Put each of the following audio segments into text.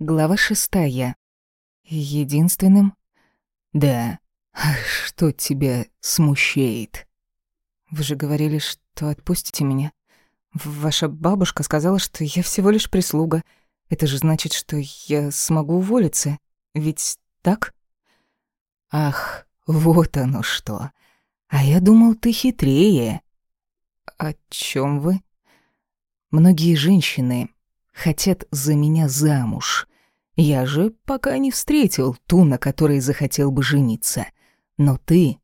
Глава шестая. Единственным? Да. Что тебя смущает? Вы же говорили, что отпустите меня. Ваша бабушка сказала, что я всего лишь прислуга. Это же значит, что я смогу уволиться. Ведь так? Ах, вот оно что. А я думал, ты хитрее. О чем вы? Многие женщины хотят за меня замуж. Я же пока не встретил ту, на которой захотел бы жениться. Но ты...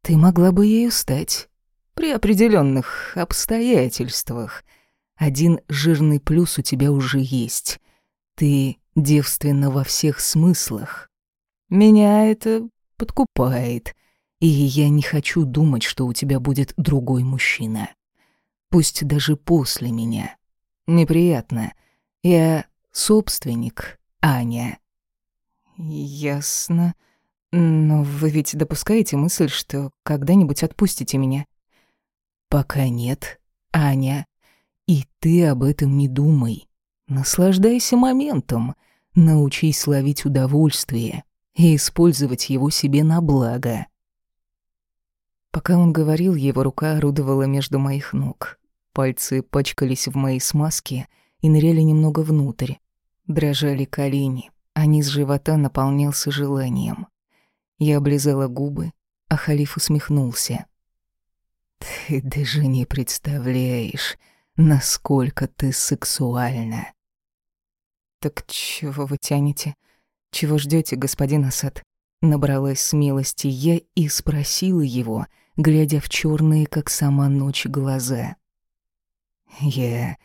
Ты могла бы ею стать. При определенных обстоятельствах. Один жирный плюс у тебя уже есть. Ты девственна во всех смыслах. Меня это подкупает, и я не хочу думать, что у тебя будет другой мужчина. Пусть даже после меня. Неприятно. Я собственник, Аня. Ясно. Но вы ведь допускаете мысль, что когда-нибудь отпустите меня? Пока нет, Аня. И ты об этом не думай. Наслаждайся моментом. Научись ловить удовольствие и использовать его себе на благо. Пока он говорил, его рука орудовала между моих ног. Пальцы пачкались в моей смазке и ныряли немного внутрь. Дрожали колени, а низ живота наполнялся желанием. Я облизала губы, а халиф усмехнулся. «Ты даже не представляешь, насколько ты сексуальна». «Так чего вы тянете? Чего ждете, господин Асад?» Набралась смелости я и спросила его, глядя в черные, как сама ночь, глаза. «Я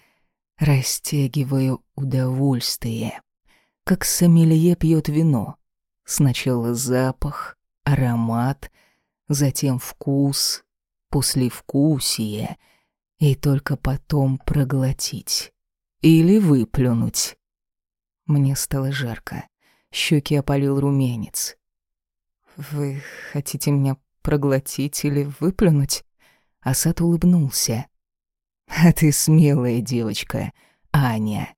растягиваю удовольствие, как сомелье пьет вино. Сначала запах, аромат, затем вкус, послевкусие, и только потом проглотить или выплюнуть. Мне стало жарко. Щеки опалил румянец. «Вы хотите меня проглотить или выплюнуть?» Асад улыбнулся. «А ты смелая девочка, Аня.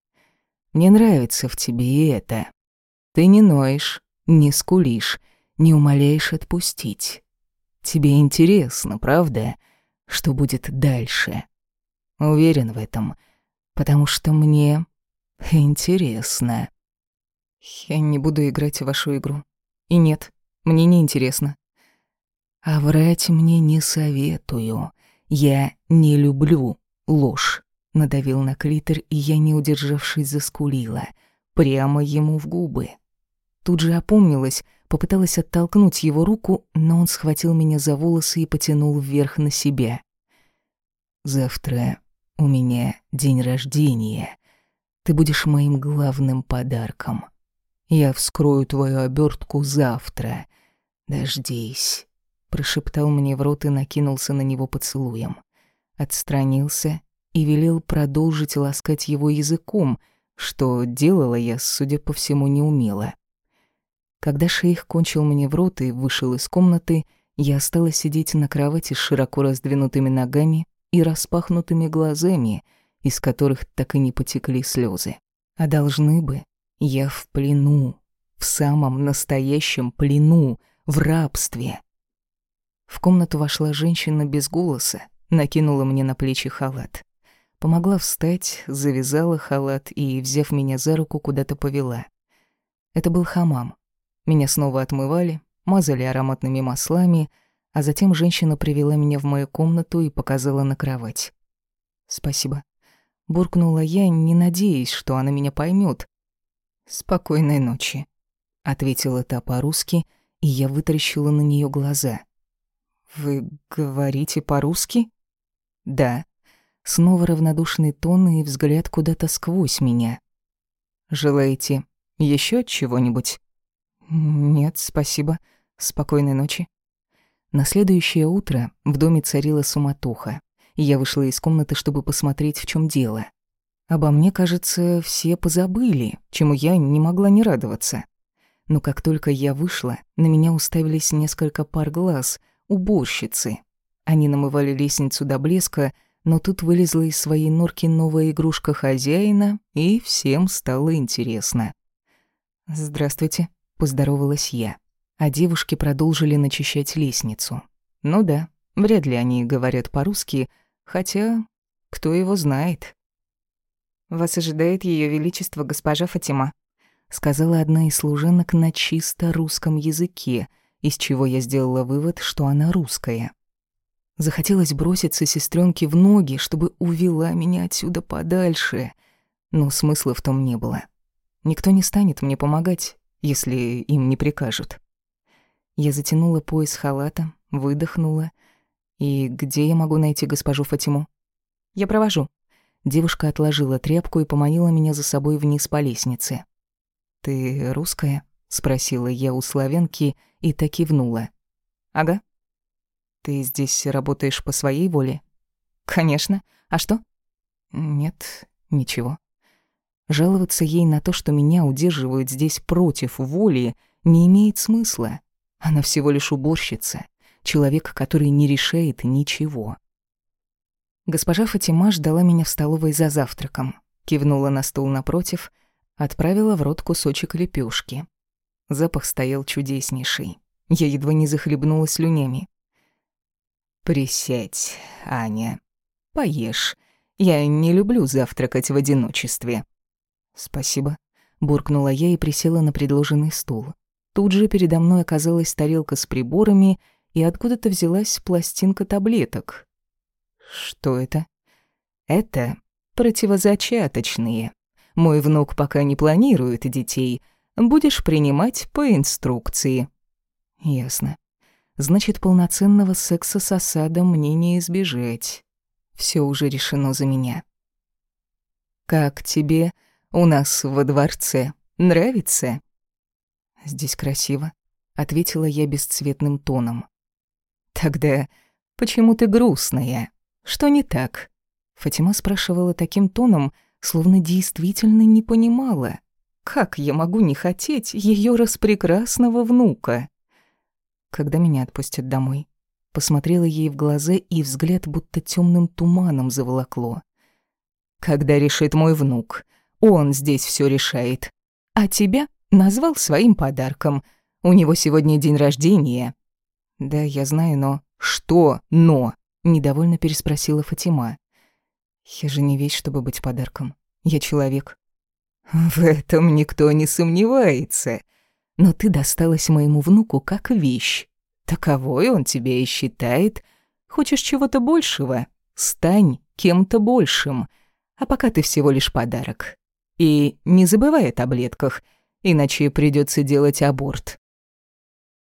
Мне нравится в тебе это. Ты не ноешь, не скулишь, не умоляешь отпустить. Тебе интересно, правда, что будет дальше? Уверен в этом, потому что мне интересно. Я не буду играть в вашу игру. И нет, мне не интересно. А врать мне не советую. Я не люблю ложь. Надавил на клитор, и я, не удержавшись, заскулила. Прямо ему в губы. Тут же опомнилась, попыталась оттолкнуть его руку, но он схватил меня за волосы и потянул вверх на себя. «Завтра у меня день рождения. Ты будешь моим главным подарком. Я вскрою твою обертку завтра. Дождись», — прошептал мне в рот и накинулся на него поцелуем. Отстранился и велел продолжить ласкать его языком, что делала я, судя по всему, не умела. Когда шейх кончил мне в рот и вышел из комнаты, я осталась сидеть на кровати с широко раздвинутыми ногами и распахнутыми глазами, из которых так и не потекли слезы. А должны бы. Я в плену, в самом настоящем плену, в рабстве. В комнату вошла женщина без голоса, накинула мне на плечи халат. Помогла встать, завязала халат и, взяв меня за руку, куда-то повела. Это был хамам. Меня снова отмывали, мазали ароматными маслами, а затем женщина привела меня в мою комнату и показала на кровать. «Спасибо». Буркнула я, не надеясь, что она меня поймет. «Спокойной ночи», — ответила та по-русски, и я вытаращила на нее глаза. «Вы говорите по-русски?» «Да». Снова равнодушный тон и взгляд куда-то сквозь меня. «Желаете еще чего-нибудь?» «Нет, спасибо. Спокойной ночи». На следующее утро в доме царила суматоха, и я вышла из комнаты, чтобы посмотреть, в чем дело. Обо мне, кажется, все позабыли, чему я не могла не радоваться. Но как только я вышла, на меня уставились несколько пар глаз, уборщицы. Они намывали лестницу до блеска, но тут вылезла из своей норки новая игрушка хозяина, и всем стало интересно. «Здравствуйте», — поздоровалась я, а девушки продолжили начищать лестницу. «Ну да, вряд ли они говорят по-русски, хотя кто его знает». «Вас ожидает Ее Величество госпожа Фатима», — сказала одна из служанок на чисто русском языке, из чего я сделала вывод, что она русская. Захотелось броситься сестренке в ноги, чтобы увела меня отсюда подальше, но смысла в том не было. Никто не станет мне помогать, если им не прикажут. Я затянула пояс халата, выдохнула. И где я могу найти госпожу Фатиму? Я провожу. Девушка отложила тряпку и поманила меня за собой вниз по лестнице. «Ты русская?» — спросила я у славянки и так кивнула. «Ага». «Ты здесь работаешь по своей воле?» «Конечно. А что?» «Нет, ничего». Жаловаться ей на то, что меня удерживают здесь против воли, не имеет смысла. Она всего лишь уборщица, человек, который не решает ничего. Госпожа Фатима ждала меня в столовой за завтраком, кивнула на стул напротив, отправила в рот кусочек лепешки. Запах стоял чудеснейший. Я едва не захлебнулась слюнями. «Присядь, Аня. Поешь. Я не люблю завтракать в одиночестве». «Спасибо», — буркнула я и присела на предложенный стул. Тут же передо мной оказалась тарелка с приборами, и откуда-то взялась пластинка таблеток. «Что это?» «Это противозачаточные. Мой внук пока не планирует детей. Будешь принимать по инструкции». «Ясно. Значит, полноценного секса с осадом мне не избежать. Все уже решено за меня». «Как тебе?» У нас во дворце. Нравится?» «Здесь красиво», — ответила я бесцветным тоном. «Тогда почему ты грустная? Что не так?» Фатима спрашивала таким тоном, словно действительно не понимала. «Как я могу не хотеть ее распрекрасного внука?» «Когда меня отпустят домой?» Посмотрела ей в глаза, и взгляд будто темным туманом заволокло. «Когда решит мой внук?» Он здесь все решает. А тебя назвал своим подарком. У него сегодня день рождения». «Да, я знаю, но...» «Что «но»?» — недовольно переспросила Фатима. «Я же не вещь, чтобы быть подарком. Я человек». «В этом никто не сомневается. Но ты досталась моему внуку как вещь. Таковой он тебя и считает. Хочешь чего-то большего? Стань кем-то большим. А пока ты всего лишь подарок. И не забывай о таблетках, иначе придется делать аборт.